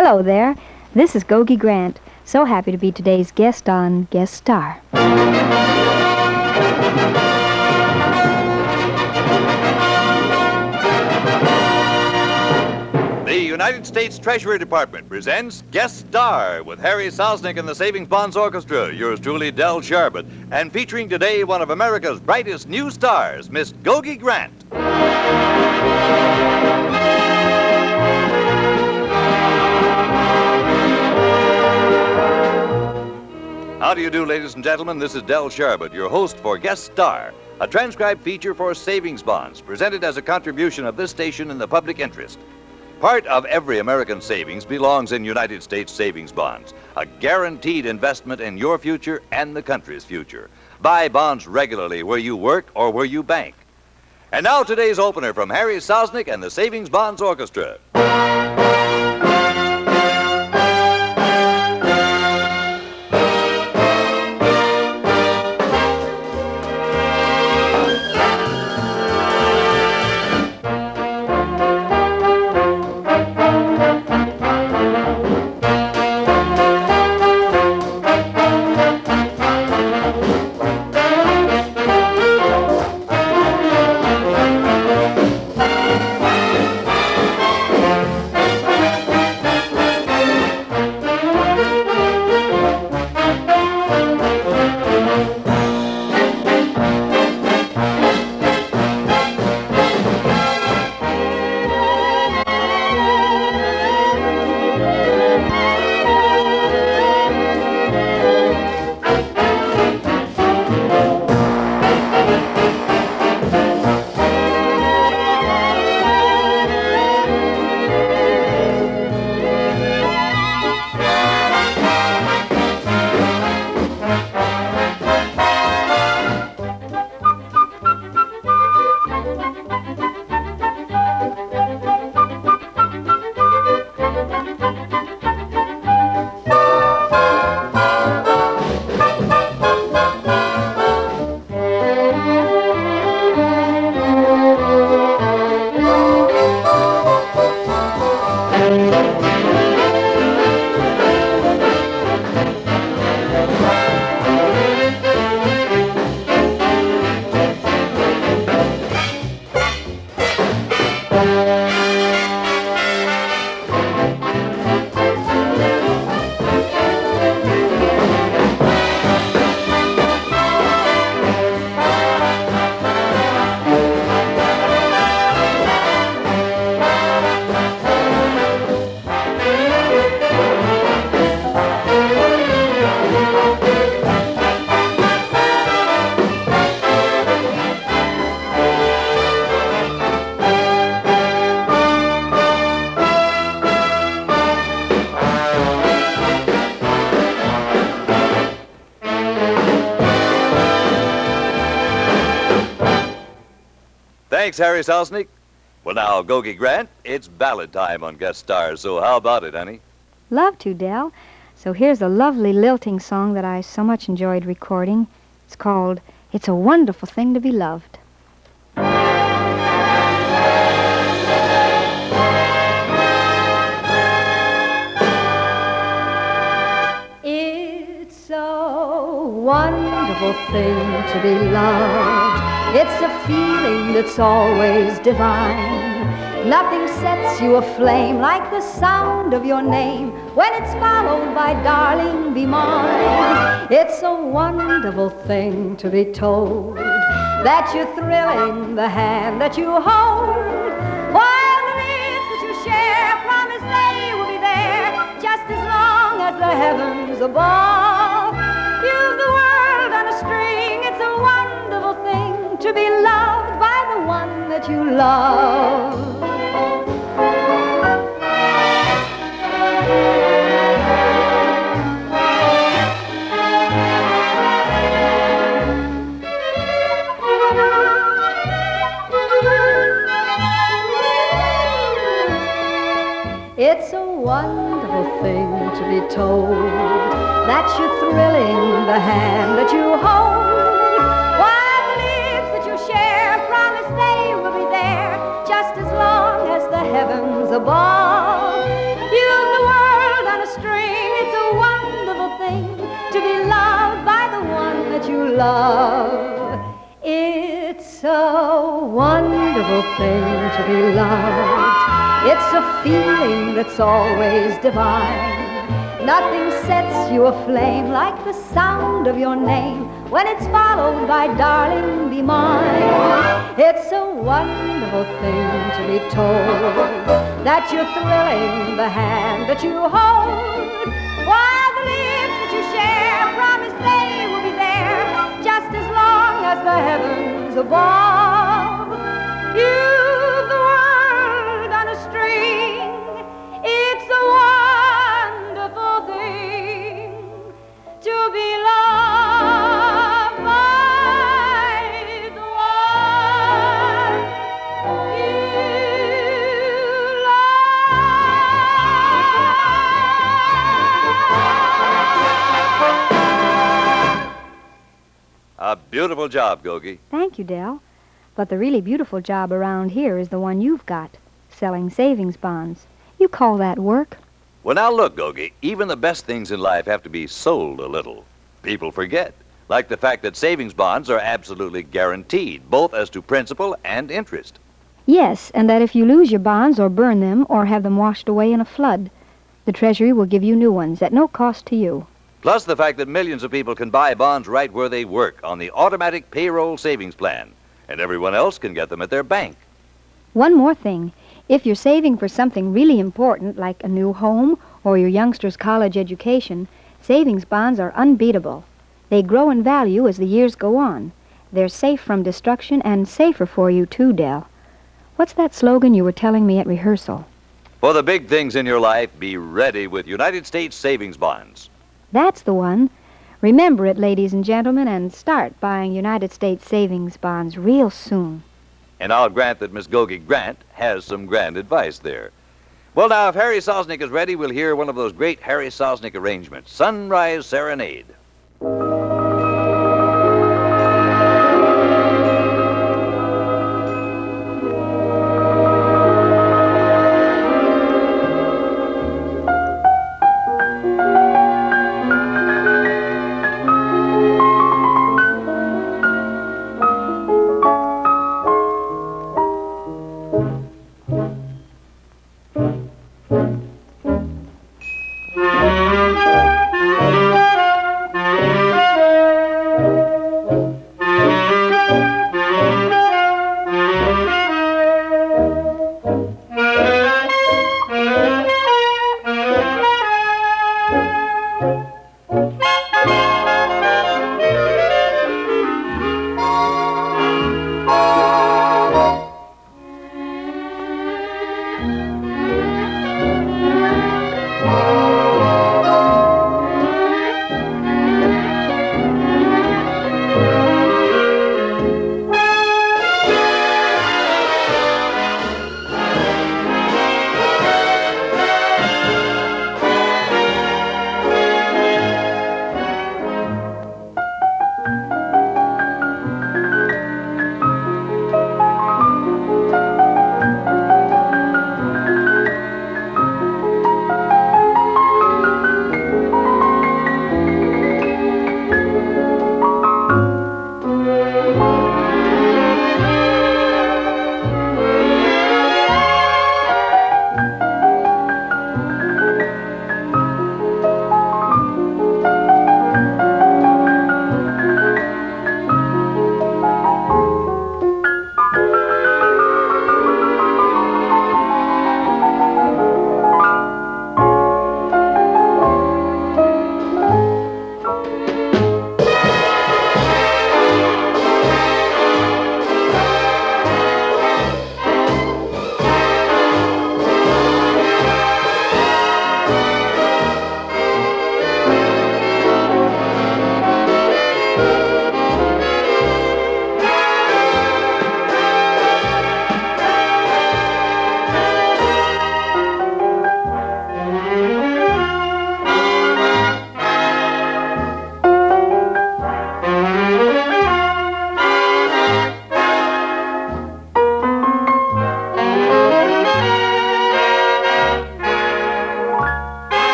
Hello there. This is Gogi Grant. So happy to be today's guest on Guest Star. The United States Treasury Department presents Guest Star with Harry Sosnick and the Savings Bonds Orchestra, yours truly, Del Sharbutt, and featuring today one of America's brightest new stars, Miss Gogi Grant. You do, ladies and gentlemen? This is Del Sharbutt, your host for Guest Star, a transcribed feature for savings bonds, presented as a contribution of this station in the public interest. Part of every American savings belongs in United States savings bonds, a guaranteed investment in your future and the country's future. Buy bonds regularly where you work or where you bank. And now today's opener from Harry Sosnick and the Savings Bonds Orchestra. Thanks, Harry Sosnick. Well, now, Gogi Grant, it's ballad time on Guest Stars, so how about it, honey? Love to, Del. So here's a lovely lilting song that I so much enjoyed recording. It's called It's a Wonderful Thing to Be Loved. It's a wonderful thing to be loved. It's a feeling that's always divine. Nothing sets you aflame like the sound of your name when it's followed by darling be mine. It's a wonderful thing to be told that you're thrilling the hand that you hold. While the that you share promise they will be there just as long as the heavens above. You love. It's a wonderful thing to be told that you're thrilling the hand that you love. It's a wonderful thing to be loved. It's a feeling that's always divine. Nothing sets you aflame like the sound of your name when it's followed by darling be mine. It's a wonderful thing to be told that you're thrilling the hand that you hold. Heavens above. You've beautiful job, Gogi. Thank you, Del. But the really beautiful job around here is the one you've got, selling savings bonds. You call that work? Well, now look, Gogi, even the best things in life have to be sold a little. People forget, like the fact that savings bonds are absolutely guaranteed, both as to principal and interest. Yes, and that if you lose your bonds or burn them or have them washed away in a flood, the Treasury will give you new ones at no cost to you. Plus the fact that millions of people can buy bonds right where they work on the automatic payroll savings plan, and everyone else can get them at their bank. One more thing. If you're saving for something really important, like a new home or your youngster's college education, savings bonds are unbeatable. They grow in value as the years go on. They're safe from destruction and safer for you, too, Del. What's that slogan you were telling me at rehearsal? For the big things in your life, be ready with United States savings bonds. That's the one. Remember it, ladies and gentlemen, and start buying United States savings bonds real soon. And I'll grant that Miss Gogi Grant has some grand advice there. Well, now, if Harry Sosnick is ready, we'll hear one of those great Harry Sosnick arrangements Sunrise Serenade.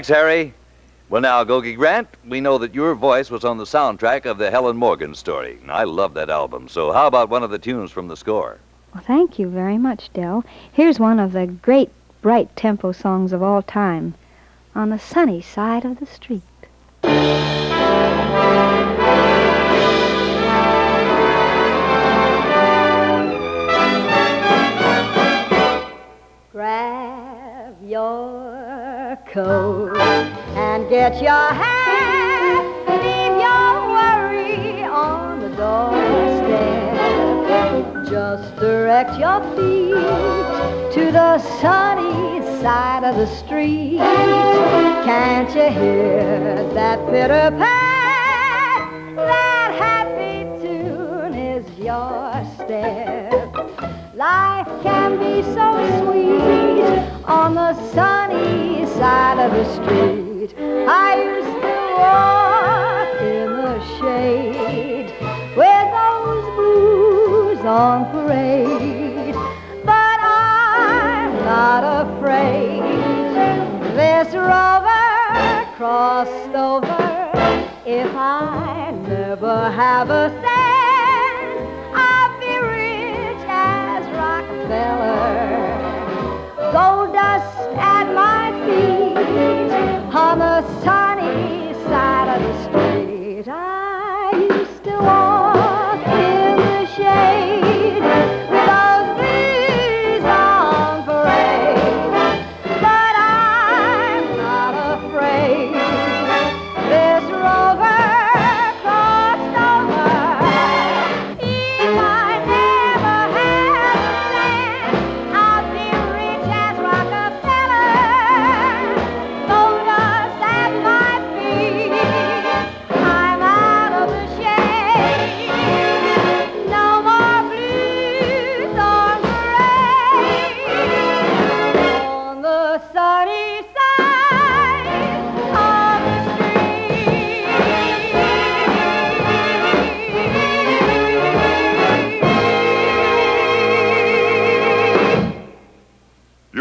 Thanks, Harry. Well, now, Gogi Grant, we know that your voice was on the soundtrack of the Helen Morgan story. I love that album. So, how about one of the tunes from the score? Well, thank you very much, Del. Here's one of the great bright tempo songs of all time, On the Sunny Side of the Street. Grab your coat and get your hat. Leave your worry on the doorstep. Just direct your feet to the sunny side of the street. Can't you hear that pitter pat? That happy tune is your step. Life can be so sweet on the sunny side of the street. I used to walk in the shade with those blues on parade. But I'm not afraid. This rover crossed over. If I never have a feet on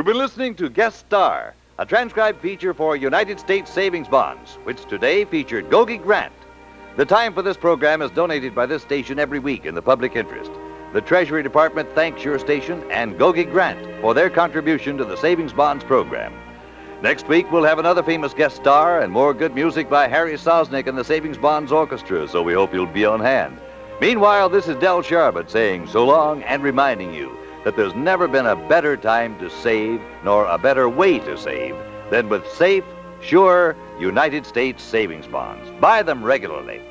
been listening to Guest Star, a transcribed feature for United States Savings Bonds, which today featured Gogi Grant. The time for this program is donated by this station every week in the public interest. The Treasury Department thanks your station and Gogi Grant for their contribution to the Savings Bonds program. Next week, we'll have another famous guest star and more good music by Harry Sosnick and the Savings Bonds Orchestra, so we hope you'll be on hand. Meanwhile, this is Del Sharbutt saying so long and reminding you that there's never been a better time to save nor a better way to save than with safe, sure United States savings bonds. Buy them regularly.